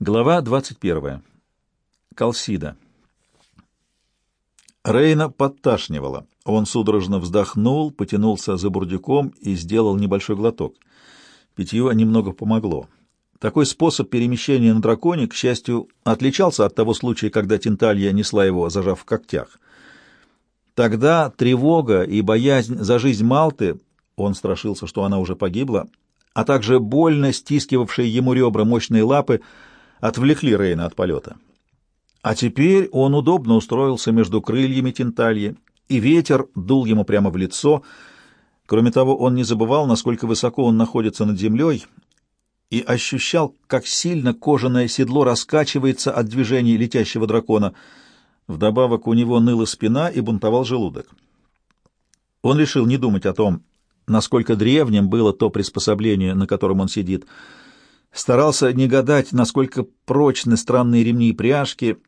Глава 21. Калсида. Рейна подташнивала. Он судорожно вздохнул, потянулся за бурдюком и сделал небольшой глоток. Питье немного помогло. Такой способ перемещения на драконе, к счастью, отличался от того случая, когда Тинталья несла его, зажав в когтях. Тогда тревога и боязнь за жизнь Малты, он страшился, что она уже погибла, а также больно стискивавшие ему ребра мощные лапы — отвлекли Рейна от полета. А теперь он удобно устроился между крыльями Тинтальи, и ветер дул ему прямо в лицо. Кроме того, он не забывал, насколько высоко он находится над землей, и ощущал, как сильно кожаное седло раскачивается от движений летящего дракона. Вдобавок у него ныла спина и бунтовал желудок. Он решил не думать о том, насколько древним было то приспособление, на котором он сидит — старался не гадать, насколько прочны странные ремни и пряжки,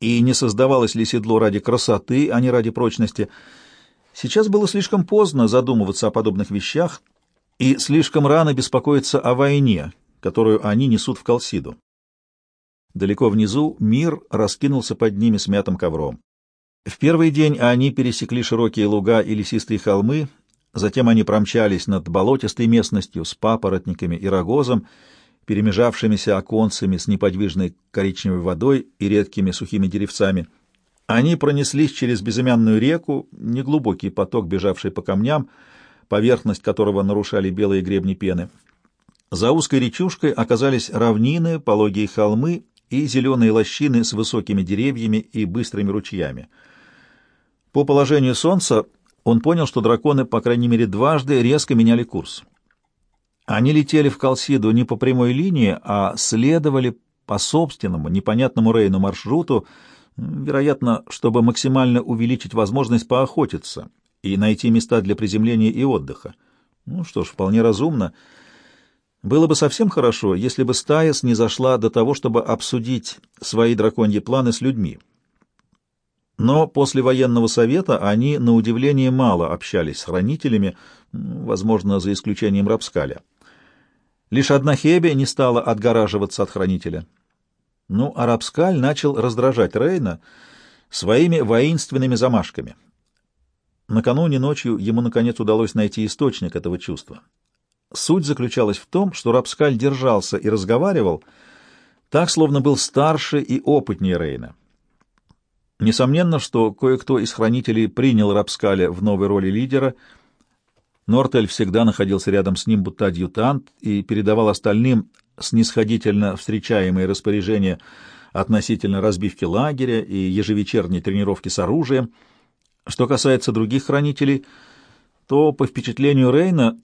и не создавалось ли седло ради красоты, а не ради прочности. Сейчас было слишком поздно задумываться о подобных вещах и слишком рано беспокоиться о войне, которую они несут в Колсиду. Далеко внизу мир раскинулся под ними смятым ковром. В первый день они пересекли широкие луга и лесистые холмы, затем они промчались над болотистой местностью с папоротниками и рогозом, перемежавшимися оконцами с неподвижной коричневой водой и редкими сухими деревцами. Они пронеслись через безымянную реку, неглубокий поток, бежавший по камням, поверхность которого нарушали белые гребни пены. За узкой речушкой оказались равнины, пологие холмы и зеленые лощины с высокими деревьями и быстрыми ручьями. По положению солнца он понял, что драконы, по крайней мере, дважды резко меняли курс. Они летели в Калсиду не по прямой линии, а следовали по собственному, непонятному Рейну маршруту, вероятно, чтобы максимально увеличить возможность поохотиться и найти места для приземления и отдыха. Ну что ж, вполне разумно. Было бы совсем хорошо, если бы стая снизошла до того, чтобы обсудить свои драконьи планы с людьми. Но после военного совета они, на удивление, мало общались с хранителями, возможно, за исключением Рапскаля. Лишь одна Хебе не стала отгораживаться от хранителя. Ну, Арабскаль начал раздражать Рейна своими воинственными замашками. Накануне ночью ему, наконец, удалось найти источник этого чувства. Суть заключалась в том, что Рабскаль держался и разговаривал так, словно был старше и опытнее Рейна. Несомненно, что кое-кто из хранителей принял Рабскаля в новой роли лидера — Нортель всегда находился рядом с ним, будто адъютант, и передавал остальным снисходительно встречаемые распоряжения относительно разбивки лагеря и ежевечерней тренировки с оружием. Что касается других хранителей, то, по впечатлению Рейна,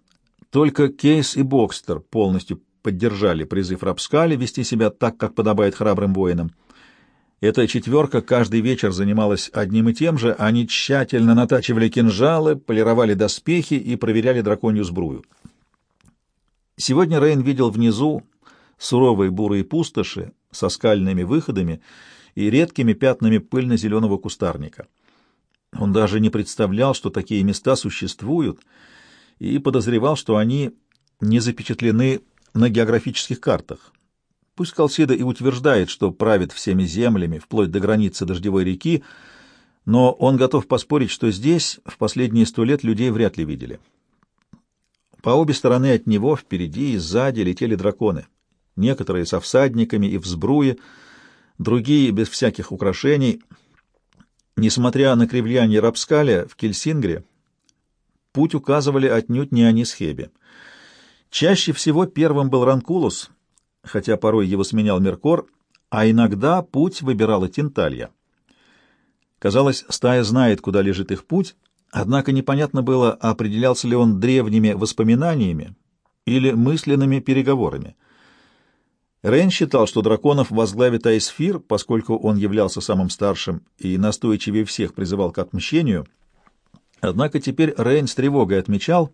только Кейс и Бокстер полностью поддержали призыв Рапскали вести себя так, как подобает храбрым воинам. Эта четверка каждый вечер занималась одним и тем же. Они тщательно натачивали кинжалы, полировали доспехи и проверяли драконью сбрую. Сегодня Рейн видел внизу суровые бурые пустоши со скальными выходами и редкими пятнами пыльно-зеленого кустарника. Он даже не представлял, что такие места существуют, и подозревал, что они не запечатлены на географических картах. Пусть Калсида и утверждает, что правит всеми землями, вплоть до границы дождевой реки, но он готов поспорить, что здесь в последние сто лет людей вряд ли видели. По обе стороны от него, впереди и сзади, летели драконы. Некоторые со всадниками и в сбруе, другие без всяких украшений. Несмотря на кривляние Рапскаля в Кельсингре, путь указывали отнюдь не они с Хеби. Чаще всего первым был Ранкулус, хотя порой его сменял Меркор, а иногда путь выбирала Тинталья. Казалось, стая знает, куда лежит их путь, однако непонятно было, определялся ли он древними воспоминаниями или мысленными переговорами. Рейн считал, что драконов возглавит Айсфир, поскольку он являлся самым старшим и настойчивее всех призывал к отмщению. Однако теперь Рейн с тревогой отмечал,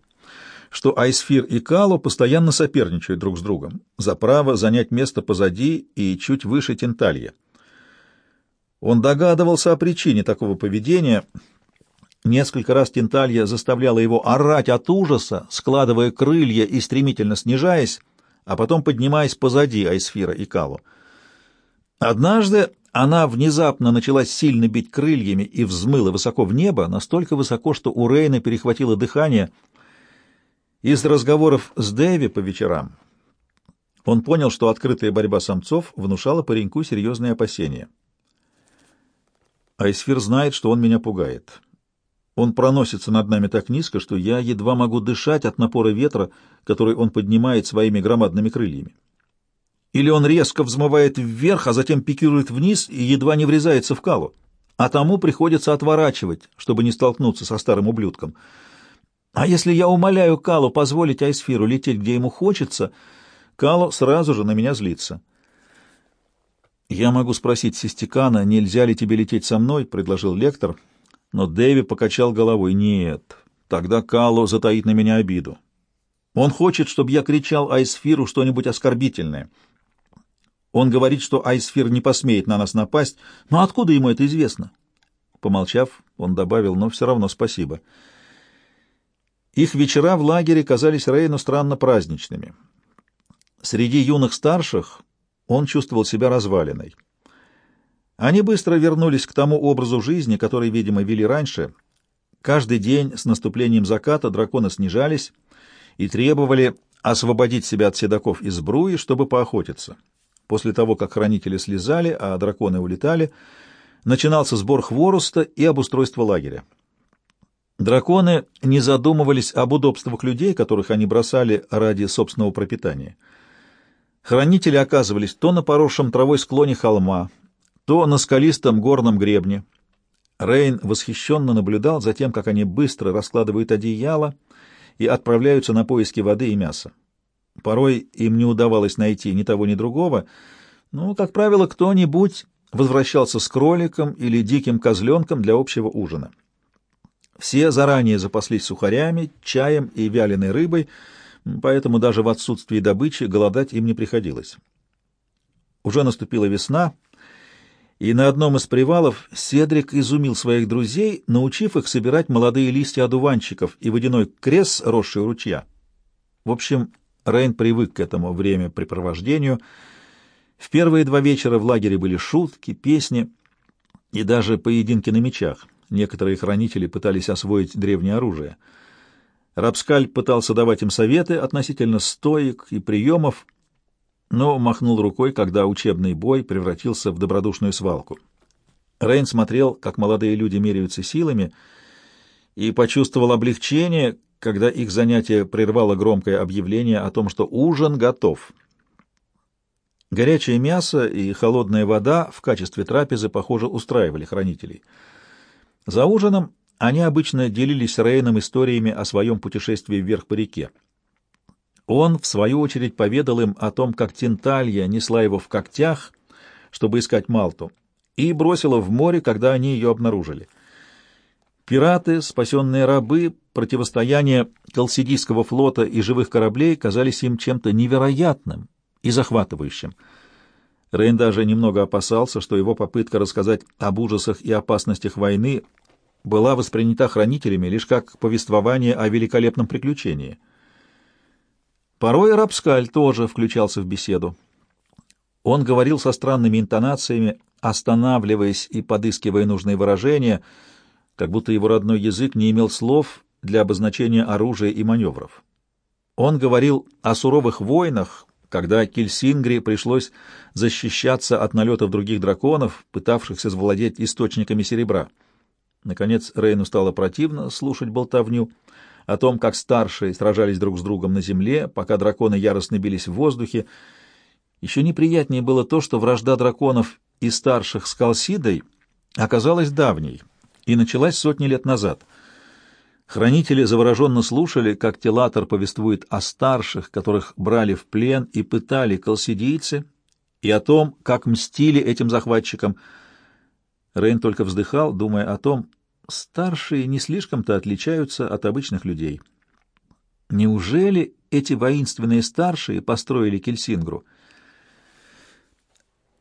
что Айсфир и Кало постоянно соперничают друг с другом за право занять место позади и чуть выше Тенталья. Он догадывался о причине такого поведения. Несколько раз Тенталья заставляла его орать от ужаса, складывая крылья и стремительно снижаясь, а потом поднимаясь позади Айсфира и Кало. Однажды она внезапно начала сильно бить крыльями и взмыла высоко в небо, настолько высоко, что у Рейна перехватило дыхание. Из разговоров с Дэви по вечерам он понял, что открытая борьба самцов внушала пареньку серьезные опасения. Айсфир знает, что он меня пугает. Он проносится над нами так низко, что я едва могу дышать от напора ветра, который он поднимает своими громадными крыльями. Или он резко взмывает вверх, а затем пикирует вниз и едва не врезается в калу. А тому приходится отворачивать, чтобы не столкнуться со старым ублюдком. А если я умоляю Калу позволить Айсфиру лететь, где ему хочется, Калу сразу же на меня злится. «Я могу спросить Систикана, нельзя ли тебе лететь со мной?» — предложил лектор. Но Дэви покачал головой. «Нет, тогда Калу затаит на меня обиду. Он хочет, чтобы я кричал Айсфиру что-нибудь оскорбительное». Он говорит, что Айсфир не посмеет на нас напасть. Но откуда ему это известно? Помолчав, он добавил, но все равно спасибо. Их вечера в лагере казались Рейну странно праздничными. Среди юных старших он чувствовал себя развалиной. Они быстро вернулись к тому образу жизни, который, видимо, вели раньше. Каждый день с наступлением заката драконы снижались и требовали освободить себя от седаков из бруи, чтобы поохотиться. После того, как хранители слезали, а драконы улетали, начинался сбор хвороста и обустройство лагеря. Драконы не задумывались об удобствах людей, которых они бросали ради собственного пропитания. Хранители оказывались то на поросшем травой склоне холма, то на скалистом горном гребне. Рейн восхищенно наблюдал за тем, как они быстро раскладывают одеяло и отправляются на поиски воды и мяса. Порой им не удавалось найти ни того, ни другого, но, как правило, кто-нибудь возвращался с кроликом или диким козленком для общего ужина. Все заранее запаслись сухарями, чаем и вяленой рыбой, поэтому даже в отсутствии добычи голодать им не приходилось. Уже наступила весна, и на одном из привалов Седрик изумил своих друзей, научив их собирать молодые листья одуванчиков и водяной крес, росший у ручья. В общем, Рейн привык к этому времяпрепровождению. В первые два вечера в лагере были шутки, песни и даже поединки на мечах. Некоторые хранители пытались освоить древнее оружие. Рапскаль пытался давать им советы относительно стоек и приемов, но махнул рукой, когда учебный бой превратился в добродушную свалку. Рейн смотрел, как молодые люди меряются силами, и почувствовал облегчение, когда их занятие прервало громкое объявление о том, что ужин готов. Горячее мясо и холодная вода в качестве трапезы, похоже, устраивали хранителей. За ужином они обычно делились с Рейном историями о своем путешествии вверх по реке. Он, в свою очередь, поведал им о том, как Тинталья несла его в когтях, чтобы искать Малту, и бросила в море, когда они ее обнаружили — Пираты, спасенные рабы, противостояние Колсидийского флота и живых кораблей казались им чем-то невероятным и захватывающим. Рейн даже немного опасался, что его попытка рассказать об ужасах и опасностях войны была воспринята хранителями лишь как повествование о великолепном приключении. Порой Рапскаль тоже включался в беседу. Он говорил со странными интонациями, останавливаясь и подыскивая нужные выражения — как будто его родной язык не имел слов для обозначения оружия и маневров. Он говорил о суровых войнах, когда Кельсингри пришлось защищаться от налетов других драконов, пытавшихся завладеть источниками серебра. Наконец Рейну стало противно слушать болтовню о том, как старшие сражались друг с другом на земле, пока драконы яростно бились в воздухе. Еще неприятнее было то, что вражда драконов и старших с Калсидой оказалась давней и началась сотни лет назад. Хранители завороженно слушали, как Телатор повествует о старших, которых брали в плен и пытали колсидийцы, и о том, как мстили этим захватчикам. Рейн только вздыхал, думая о том, старшие не слишком-то отличаются от обычных людей. Неужели эти воинственные старшие построили Кельсингру —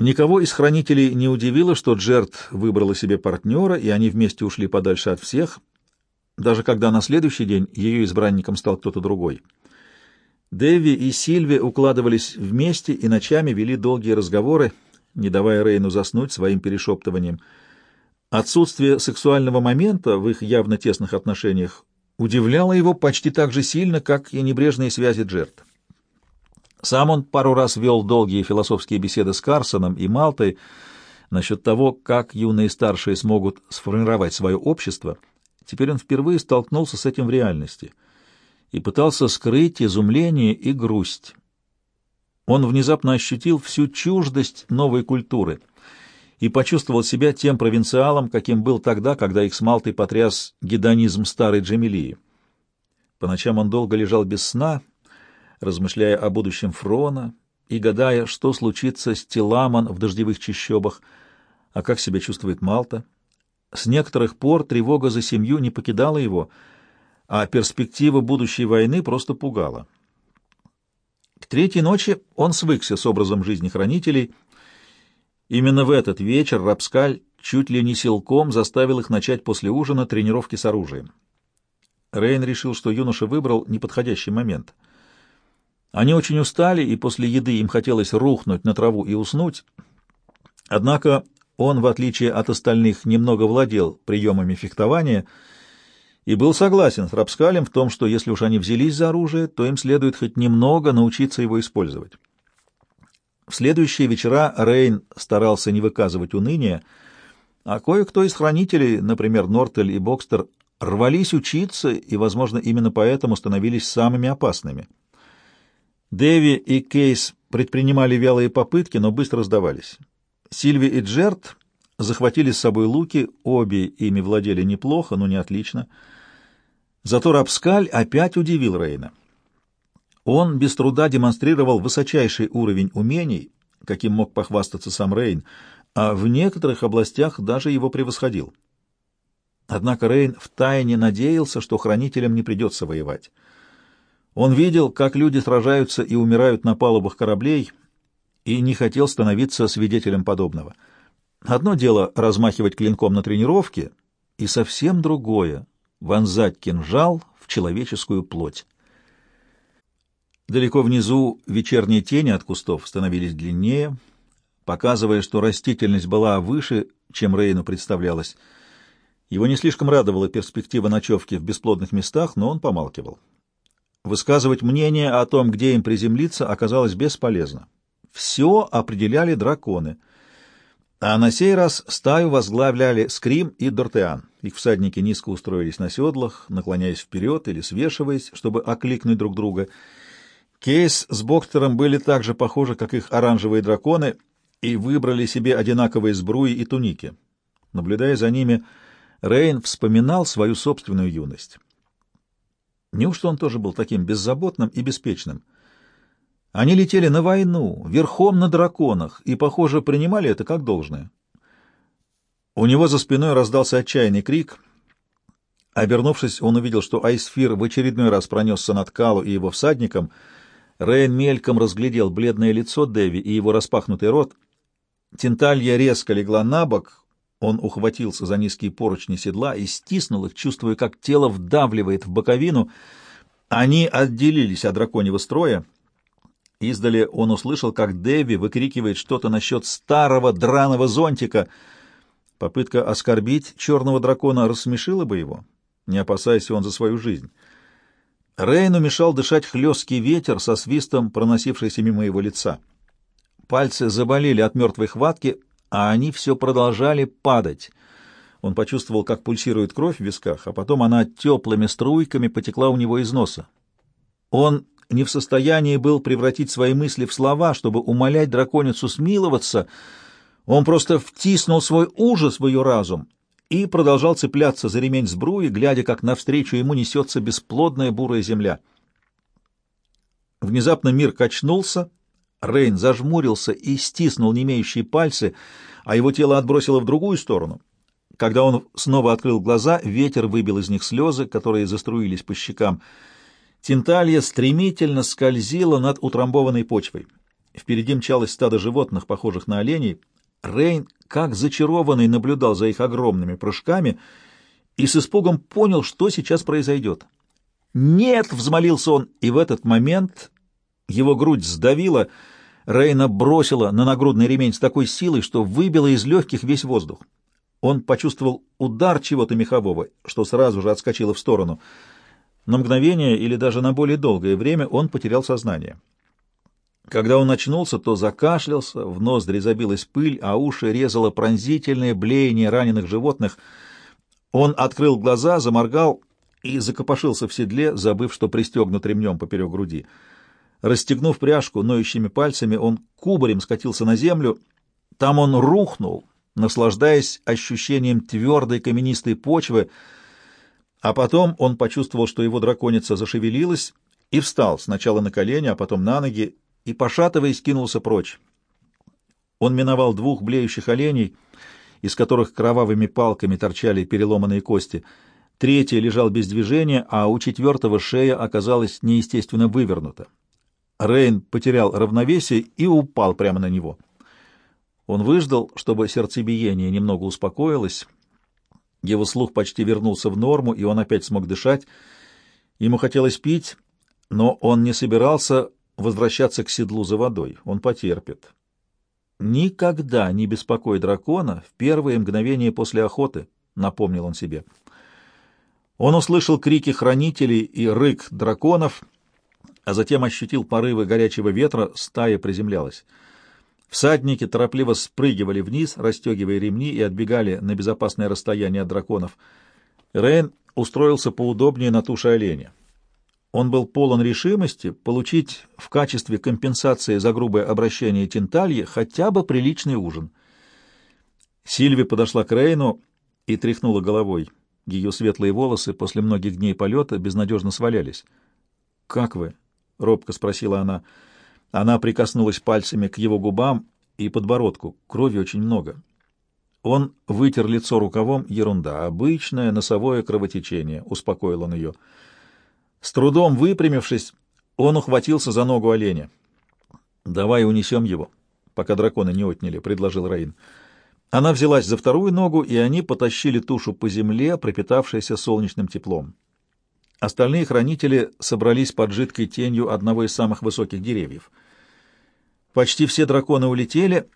Никого из хранителей не удивило, что Джерт выбрала себе партнера, и они вместе ушли подальше от всех, даже когда на следующий день ее избранником стал кто-то другой. Дэви и Сильви укладывались вместе и ночами вели долгие разговоры, не давая Рейну заснуть своим перешептыванием. Отсутствие сексуального момента в их явно тесных отношениях удивляло его почти так же сильно, как и небрежные связи Джерт. Сам он пару раз вел долгие философские беседы с Карсоном и Малтой насчет того, как юные старшие смогут сформировать свое общество. Теперь он впервые столкнулся с этим в реальности и пытался скрыть изумление и грусть. Он внезапно ощутил всю чуждость новой культуры и почувствовал себя тем провинциалом, каким был тогда, когда их с Малтой потряс гедонизм старой Джамилии. По ночам он долго лежал без сна, размышляя о будущем Фрона и гадая, что случится с Теламан в дождевых чащобах, а как себя чувствует Малта. С некоторых пор тревога за семью не покидала его, а перспектива будущей войны просто пугала. К третьей ночи он свыкся с образом жизни хранителей. Именно в этот вечер Рапскаль чуть ли не силком заставил их начать после ужина тренировки с оружием. Рейн решил, что юноша выбрал неподходящий момент — они очень устали, и после еды им хотелось рухнуть на траву и уснуть. Однако он, в отличие от остальных, немного владел приемами фехтования и был согласен с Рапскалем в том, что если уж они взялись за оружие, то им следует хоть немного научиться его использовать. В следующие вечера Рейн старался не выказывать уныния, а кое-кто из хранителей, например, Нортель и Бокстер, рвались учиться и, возможно, именно поэтому становились самыми опасными — Дэви и Кейс предпринимали вялые попытки, но быстро сдавались. Сильви и Джерт захватили с собой луки, обе ими владели неплохо, но не отлично. Зато Рапскаль опять удивил Рейна. Он без труда демонстрировал высочайший уровень умений, каким мог похвастаться сам Рейн, а в некоторых областях даже его превосходил. Однако Рейн втайне надеялся, что хранителям не придется воевать. Он видел, как люди сражаются и умирают на палубах кораблей, и не хотел становиться свидетелем подобного. Одно дело размахивать клинком на тренировке, и совсем другое — вонзать кинжал в человеческую плоть. Далеко внизу вечерние тени от кустов становились длиннее, показывая, что растительность была выше, чем Рейну представлялось. Его не слишком радовала перспектива ночевки в бесплодных местах, но он помалкивал. Высказывать мнение о том, где им приземлиться, оказалось бесполезно. Все определяли драконы. А на сей раз стаю возглавляли Скрим и Дортеан. Их всадники низко устроились на седлах, наклоняясь вперед или свешиваясь, чтобы окликнуть друг друга. Кейс с Боктером были так же похожи, как их оранжевые драконы, и выбрали себе одинаковые сбруи и туники. Наблюдая за ними, Рейн вспоминал свою собственную юность. Неужто он тоже был таким беззаботным и беспечным? Они летели на войну, верхом на драконах, и, похоже, принимали это как должное. У него за спиной раздался отчаянный крик. Обернувшись, он увидел, что Айсфир в очередной раз пронесся над Калу и его всадником. Рейн мельком разглядел бледное лицо Дэви и его распахнутый рот. Тенталья резко легла на бок, он ухватился за низкие поручни седла и стиснул их, чувствуя, как тело вдавливает в боковину. Они отделились от драконьего строя. Издали он услышал, как Дэви выкрикивает что-то насчет старого драного зонтика. Попытка оскорбить черного дракона рассмешила бы его, не опасаясь он за свою жизнь. Рейну мешал дышать хлесткий ветер со свистом, проносившийся мимо его лица. Пальцы заболели от мертвой хватки, а они все продолжали падать. Он почувствовал, как пульсирует кровь в висках, а потом она теплыми струйками потекла у него из носа. Он не в состоянии был превратить свои мысли в слова, чтобы умолять драконицу смиловаться. Он просто втиснул свой ужас в ее разум и продолжал цепляться за ремень сбруи, глядя, как навстречу ему несется бесплодная бурая земля. Внезапно мир качнулся, Рейн зажмурился и стиснул немеющие пальцы, а его тело отбросило в другую сторону. Когда он снова открыл глаза, ветер выбил из них слезы, которые заструились по щекам. Тинталья стремительно скользила над утрамбованной почвой. Впереди мчалось стадо животных, похожих на оленей. Рейн, как зачарованный, наблюдал за их огромными прыжками и с испугом понял, что сейчас произойдет. «Нет!» — взмолился он, и в этот момент его грудь сдавила, Рейна бросила на нагрудный ремень с такой силой, что выбила из легких весь воздух. Он почувствовал удар чего-то мехового, что сразу же отскочило в сторону. На мгновение или даже на более долгое время он потерял сознание. Когда он очнулся, то закашлялся, в ноздри забилась пыль, а уши резало пронзительное блеяние раненых животных. Он открыл глаза, заморгал и закопошился в седле, забыв, что пристегнут ремнем поперек груди. Расстегнув пряжку ноющими пальцами, он кубарем скатился на землю. Там он рухнул, наслаждаясь ощущением твердой каменистой почвы, а потом он почувствовал, что его драконица зашевелилась и встал сначала на колени, а потом на ноги, и, пошатываясь, кинулся прочь. Он миновал двух блеющих оленей, из которых кровавыми палками торчали переломанные кости. Третий лежал без движения, а у четвертого шея оказалась неестественно вывернута. Рейн потерял равновесие и упал прямо на него. Он выждал, чтобы сердцебиение немного успокоилось. Его слух почти вернулся в норму, и он опять смог дышать. Ему хотелось пить, но он не собирался возвращаться к седлу за водой. Он потерпит. «Никогда не беспокой дракона в первые мгновения после охоты», — напомнил он себе. Он услышал крики хранителей и рык драконов, а затем ощутил порывы горячего ветра, стая приземлялась. Всадники торопливо спрыгивали вниз, расстегивая ремни и отбегали на безопасное расстояние от драконов. Рейн устроился поудобнее на туше оленя. Он был полон решимости получить в качестве компенсации за грубое обращение Тинтальи хотя бы приличный ужин. Сильви подошла к Рейну и тряхнула головой. Ее светлые волосы после многих дней полета безнадежно свалялись. «Как вы?» — робко спросила она. Она прикоснулась пальцами к его губам и подбородку. Крови очень много. Он вытер лицо рукавом. Ерунда. Обычное носовое кровотечение. Успокоил он ее. — с трудом выпрямившись, он ухватился за ногу оленя. «Давай унесем его, пока драконы не отняли», — предложил Раин. Она взялась за вторую ногу, и они потащили тушу по земле, пропитавшейся солнечным теплом. Остальные хранители собрались под жидкой тенью одного из самых высоких деревьев. Почти все драконы улетели,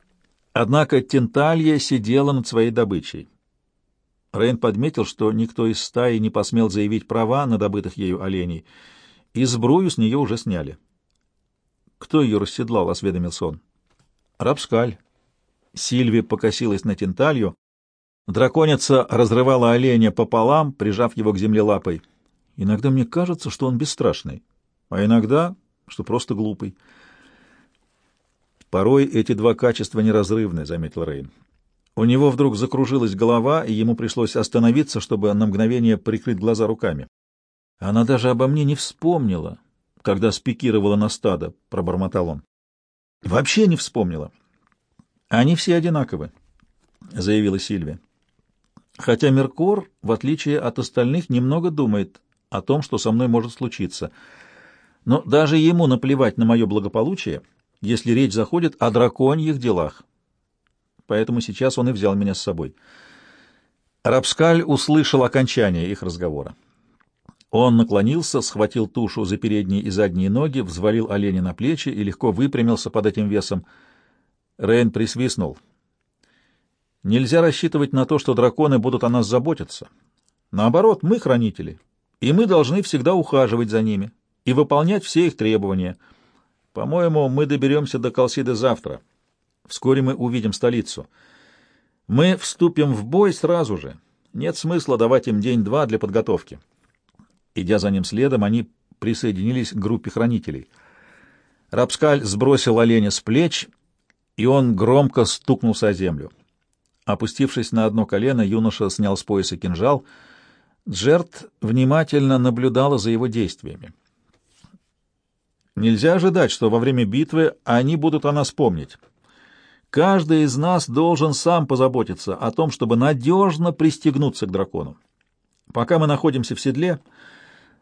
однако Тенталья сидела над своей добычей. Рейн подметил, что никто из стаи не посмел заявить права на добытых ею оленей, и сбрую с нее уже сняли. «Кто ее расседлал?» — осведомился он. «Рапскаль». Сильви покосилась на Тенталью. Драконица разрывала оленя пополам, прижав его к земле лапой. «Иногда мне кажется, что он бесстрашный, а иногда, что просто глупый». «Порой эти два качества неразрывны», — заметил Рейн. У него вдруг закружилась голова, и ему пришлось остановиться, чтобы на мгновение прикрыть глаза руками. Она даже обо мне не вспомнила, когда спикировала на стадо, — пробормотал он. — Вообще не вспомнила. — Они все одинаковы, — заявила Сильвия. Хотя Меркор, в отличие от остальных, немного думает о том, что со мной может случиться. Но даже ему наплевать на мое благополучие, если речь заходит о драконьих делах поэтому сейчас он и взял меня с собой. Рапскаль услышал окончание их разговора. Он наклонился, схватил тушу за передние и задние ноги, взвалил оленя на плечи и легко выпрямился под этим весом. Рейн присвистнул. «Нельзя рассчитывать на то, что драконы будут о нас заботиться. Наоборот, мы хранители, и мы должны всегда ухаживать за ними и выполнять все их требования. По-моему, мы доберемся до Калсиды завтра». Вскоре мы увидим столицу. Мы вступим в бой сразу же. Нет смысла давать им день-два для подготовки. Идя за ним следом, они присоединились к группе хранителей. Рапскаль сбросил оленя с плеч, и он громко стукнулся о землю. Опустившись на одно колено, юноша снял с пояса кинжал. Джерт внимательно наблюдала за его действиями. Нельзя ожидать, что во время битвы они будут о нас помнить. Каждый из нас должен сам позаботиться о том, чтобы надежно пристегнуться к дракону. Пока мы находимся в седле,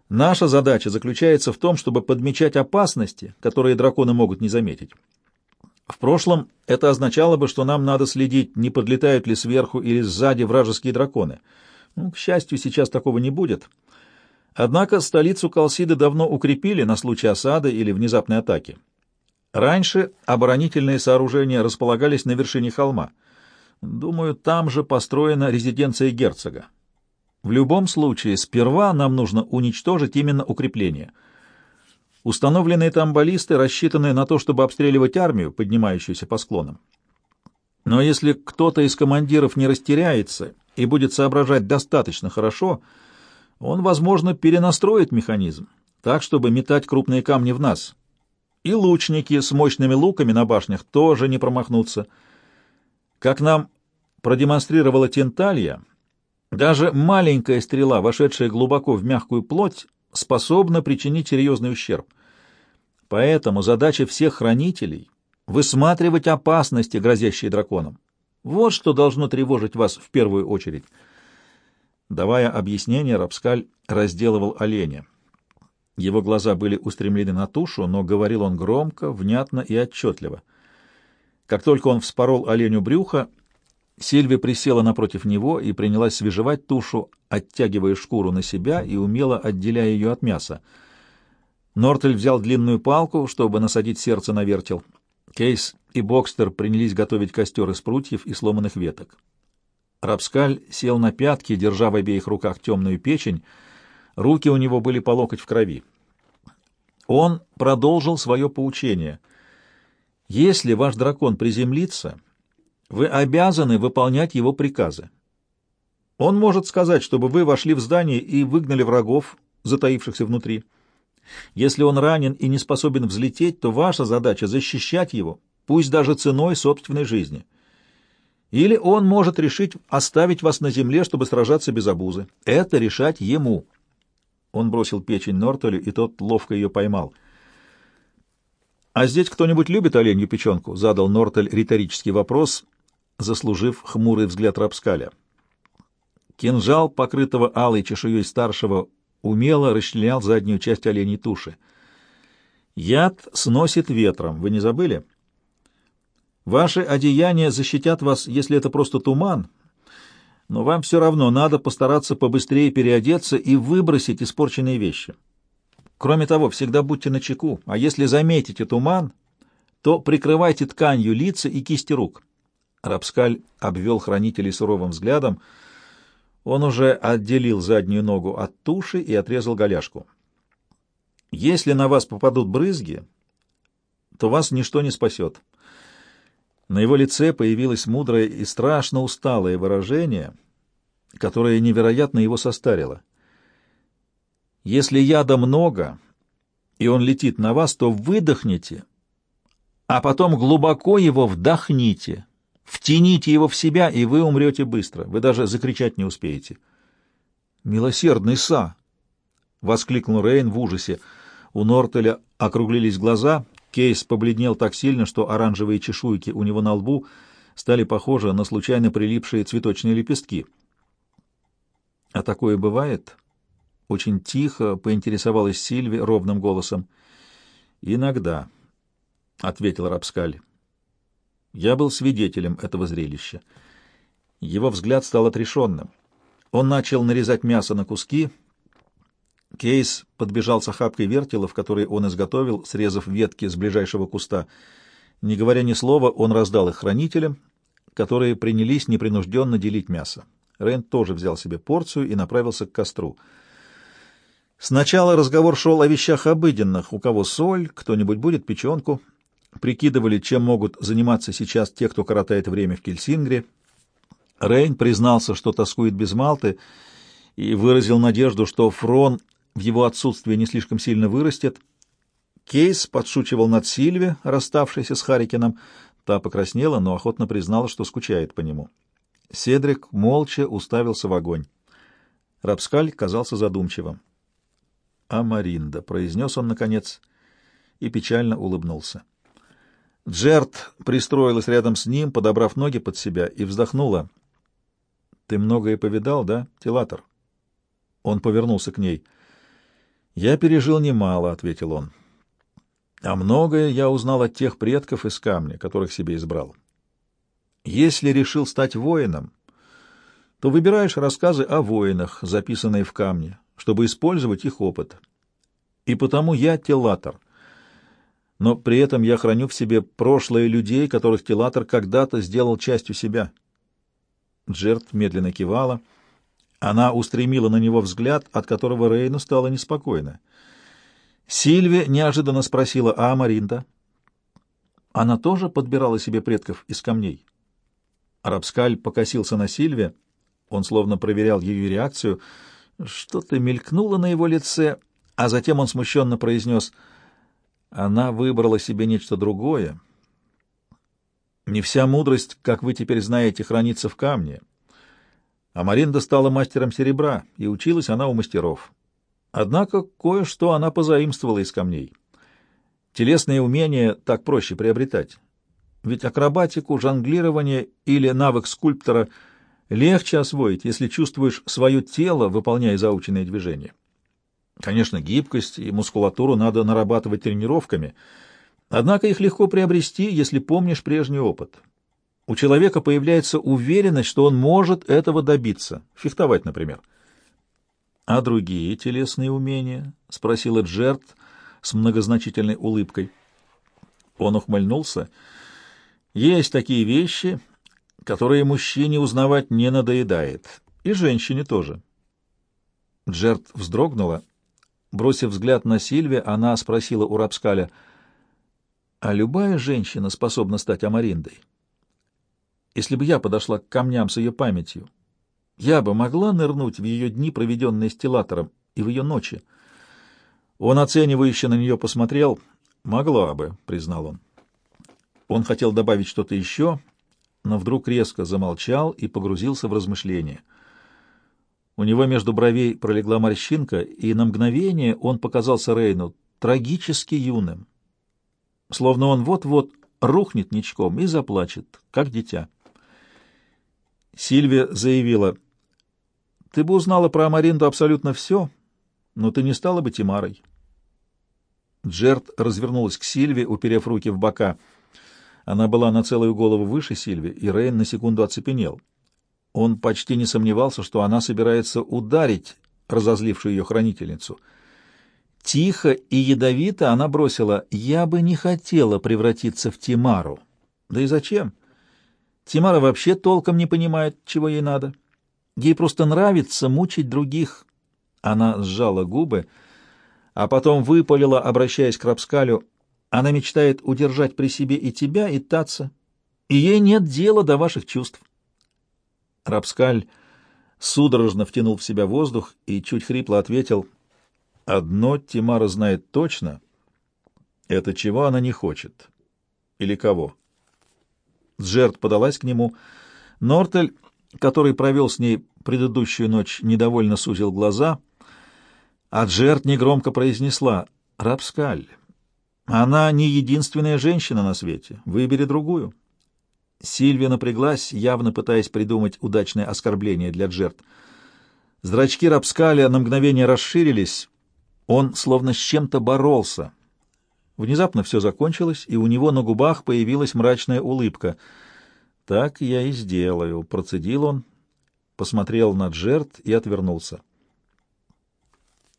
наша задача заключается в том, чтобы подмечать опасности, которые драконы могут не заметить. В прошлом это означало бы, что нам надо следить, не подлетают ли сверху или сзади вражеские драконы. Ну, к счастью, сейчас такого не будет. Однако столицу Калсиды давно укрепили на случай осады или внезапной атаки. Раньше оборонительные сооружения располагались на вершине холма. Думаю, там же построена резиденция герцога. В любом случае, сперва нам нужно уничтожить именно укрепление. Установленные там баллисты рассчитаны на то, чтобы обстреливать армию, поднимающуюся по склонам. Но если кто-то из командиров не растеряется и будет соображать достаточно хорошо, он, возможно, перенастроит механизм так, чтобы метать крупные камни в нас. И лучники с мощными луками на башнях тоже не промахнутся. Как нам продемонстрировала Тенталья, даже маленькая стрела, вошедшая глубоко в мягкую плоть, способна причинить серьезный ущерб. Поэтому задача всех хранителей — высматривать опасности, грозящие драконам. Вот что должно тревожить вас в первую очередь. Давая объяснение, Рапскаль разделывал оленя. Его глаза были устремлены на тушу, но говорил он громко, внятно и отчетливо. Как только он вспорол оленю брюхо, Сильви присела напротив него и принялась свежевать тушу, оттягивая шкуру на себя и умело отделяя ее от мяса. Нортель взял длинную палку, чтобы насадить сердце на вертел. Кейс и Бокстер принялись готовить костер из прутьев и сломанных веток. Рапскаль сел на пятки, держа в обеих руках темную печень. Руки у него были по локоть в крови. Он продолжил свое поучение. «Если ваш дракон приземлится, вы обязаны выполнять его приказы. Он может сказать, чтобы вы вошли в здание и выгнали врагов, затаившихся внутри. Если он ранен и не способен взлететь, то ваша задача — защищать его, пусть даже ценой собственной жизни. Или он может решить оставить вас на земле, чтобы сражаться без обузы. Это решать ему. Он бросил печень Нортолю, и тот ловко ее поймал. «А здесь кто-нибудь любит оленью печенку?» — задал Нортель риторический вопрос, заслужив хмурый взгляд Рапскаля. Кинжал, покрытого алой чешуей старшего, умело расчленял заднюю часть оленей туши. Яд сносит ветром, вы не забыли? Ваши одеяния защитят вас, если это просто туман, но вам все равно надо постараться побыстрее переодеться и выбросить испорченные вещи. Кроме того, всегда будьте начеку, а если заметите туман, то прикрывайте тканью лица и кисти рук. Рапскаль обвел хранителей суровым взглядом. Он уже отделил заднюю ногу от туши и отрезал голяшку. «Если на вас попадут брызги, то вас ничто не спасет». На его лице появилось мудрое и страшно усталое выражение, которое невероятно его состарило. «Если яда много, и он летит на вас, то выдохните, а потом глубоко его вдохните». Втяните его в себя, и вы умрете быстро. Вы даже закричать не успеете. «Милосердный Са!» — воскликнул Рейн в ужасе. У Нортеля округлились глаза, Кейс побледнел так сильно, что оранжевые чешуйки у него на лбу стали похожи на случайно прилипшие цветочные лепестки. «А такое бывает?» — очень тихо поинтересовалась Сильви ровным голосом. «Иногда», — ответил Рапскаль. Я был свидетелем этого зрелища. Его взгляд стал отрешенным. Он начал нарезать мясо на куски. Кейс подбежал с охапкой вертелов, которые он изготовил, срезав ветки с ближайшего куста. Не говоря ни слова, он раздал их хранителям, которые принялись непринужденно делить мясо. Рент тоже взял себе порцию и направился к костру. Сначала разговор шел о вещах обыденных, у кого соль, кто-нибудь будет печенку — прикидывали, чем могут заниматься сейчас те, кто коротает время в Кельсингре. Рейн признался, что тоскует без Малты, и выразил надежду, что Фрон в его отсутствие не слишком сильно вырастет. Кейс подшучивал над Сильви, расставшейся с Харикином. Та покраснела, но охотно признала, что скучает по нему. Седрик молча уставился в огонь. Рапскаль казался задумчивым. «Амаринда», — произнес он, наконец, и печально улыбнулся. Джерт пристроилась рядом с ним, подобрав ноги под себя, и вздохнула. — Ты многое повидал, да, Телатор? Он повернулся к ней. — Я пережил немало, — ответил он. — А многое я узнал от тех предков из камня, которых себе избрал. Если решил стать воином, то выбираешь рассказы о воинах, записанные в камне, чтобы использовать их опыт. И потому я Телатор — но при этом я храню в себе прошлое людей, которых Телатор когда-то сделал частью себя. Джерт медленно кивала. Она устремила на него взгляд, от которого Рейну стало неспокойно. Сильвия неожиданно спросила, а Амаринда? Она тоже подбирала себе предков из камней? Арабскаль покосился на Сильве. Он словно проверял ее реакцию. Что-то мелькнуло на его лице, а затем он смущенно произнес, «Она выбрала себе нечто другое. Не вся мудрость, как вы теперь знаете, хранится в камне. А Маринда стала мастером серебра, и училась она у мастеров. Однако кое-что она позаимствовала из камней. Телесные умения так проще приобретать. Ведь акробатику, жонглирование или навык скульптора легче освоить, если чувствуешь свое тело, выполняя заученные движения. Конечно, гибкость и мускулатуру надо нарабатывать тренировками, однако их легко приобрести, если помнишь прежний опыт. У человека появляется уверенность, что он может этого добиться, фехтовать, например. «А другие телесные умения?» — спросила Джерт с многозначительной улыбкой. Он ухмыльнулся. «Есть такие вещи, которые мужчине узнавать не надоедает, и женщине тоже». Джерт вздрогнула. Бросив взгляд на Сильви, она спросила у Рапскаля, «А любая женщина способна стать Амариндой? Если бы я подошла к камням с ее памятью, я бы могла нырнуть в ее дни, проведенные стилатором, и в ее ночи. Он оценивающе на нее посмотрел. «Могла бы», — признал он. Он хотел добавить что-то еще, но вдруг резко замолчал и погрузился в размышления. У него между бровей пролегла морщинка, и на мгновение он показался Рейну трагически юным, словно он вот-вот рухнет ничком и заплачет, как дитя. Сильвия заявила — ты бы узнала про Амаринду абсолютно все, но ты не стала бы Тимарой. Джерт развернулась к Сильве, уперев руки в бока. Она была на целую голову выше Сильви, и Рейн на секунду оцепенел. Он почти не сомневался, что она собирается ударить разозлившую ее хранительницу. Тихо и ядовито она бросила «Я бы не хотела превратиться в Тимару». Да и зачем? Тимара вообще толком не понимает, чего ей надо. Ей просто нравится мучить других. Она сжала губы, а потом выпалила, обращаясь к Рапскалю. Она мечтает удержать при себе и тебя, и Таца, и ей нет дела до ваших чувств. Рапскаль судорожно втянул в себя воздух и чуть хрипло ответил. «Одно Тимара знает точно. Это чего она не хочет. Или кого?» Джерт подалась к нему. Нортель который провел с ней предыдущую ночь, недовольно сузил глаза, а Джерт негромко произнесла «Рапскаль, она не единственная женщина на свете, выбери другую». Сильвия напряглась, явно пытаясь придумать удачное оскорбление для Джерт. Зрачки Рапскаля на мгновение расширились, он словно с чем-то боролся. Внезапно все закончилось, и у него на губах появилась мрачная улыбка — «Так я и сделаю», — процедил он, посмотрел на Джерт и отвернулся.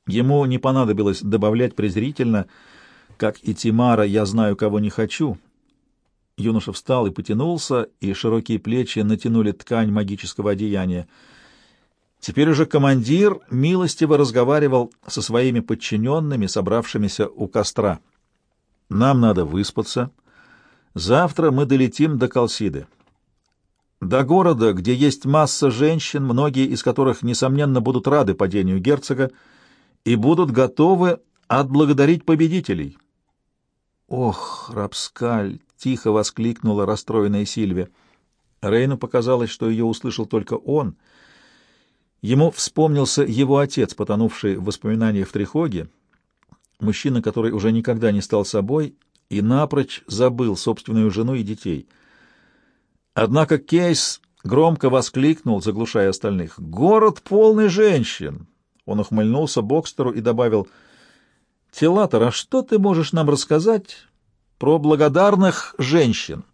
Ему не понадобилось добавлять презрительно, как и Тимара «я знаю, кого не хочу». Юноша встал и потянулся, и широкие плечи натянули ткань магического одеяния. Теперь уже командир милостиво разговаривал со своими подчиненными, собравшимися у костра. «Нам надо выспаться. Завтра мы долетим до Калсиды. До города, где есть масса женщин, многие из которых, несомненно, будут рады падению герцога и будут готовы отблагодарить победителей. «Ох, Рапскаль!» — тихо воскликнула расстроенная Сильвия. Рейну показалось, что ее услышал только он. Ему вспомнился его отец, потонувший в воспоминаниях в Трихоге, мужчина, который уже никогда не стал собой и напрочь забыл собственную жену и детей — Однако Кейс громко воскликнул, заглушая остальных. «Город полный женщин!» Он ухмыльнулся Бокстеру и добавил, «Телатор, а что ты можешь нам рассказать про благодарных женщин?»